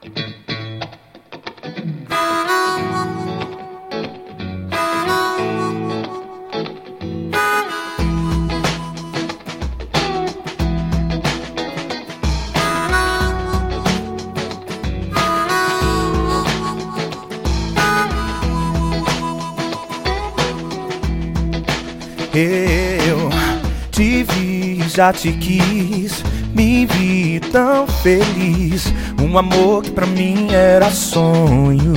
Eu te vi, já te quis, me vi tão feliz. Um amor que pra mim era sonho.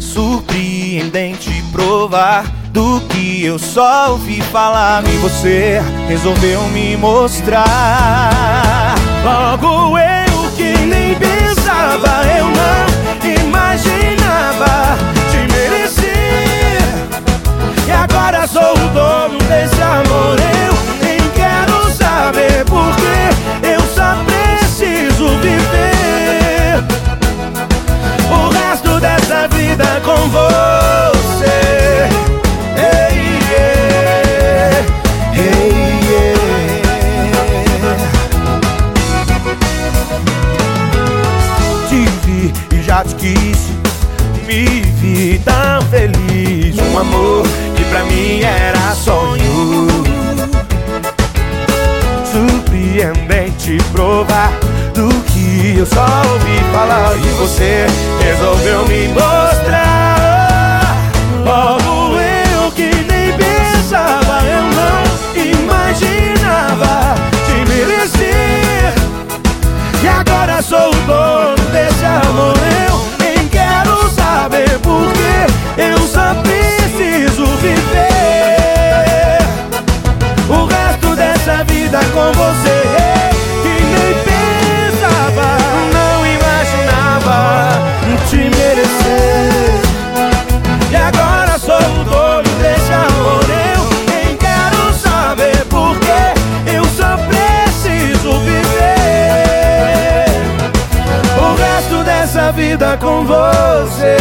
Surpreendente provar do que eu só ouvi falar. E você resolveu me mostrar. Vida com você. Hey, yeah. Hey, yeah. Te vi e já te quis, me vi tão feliz. Um amor que pra mim era sonho. Surpreendente provar do que eu só ouvi falar. E você resolveu me mostrar. Vida com você.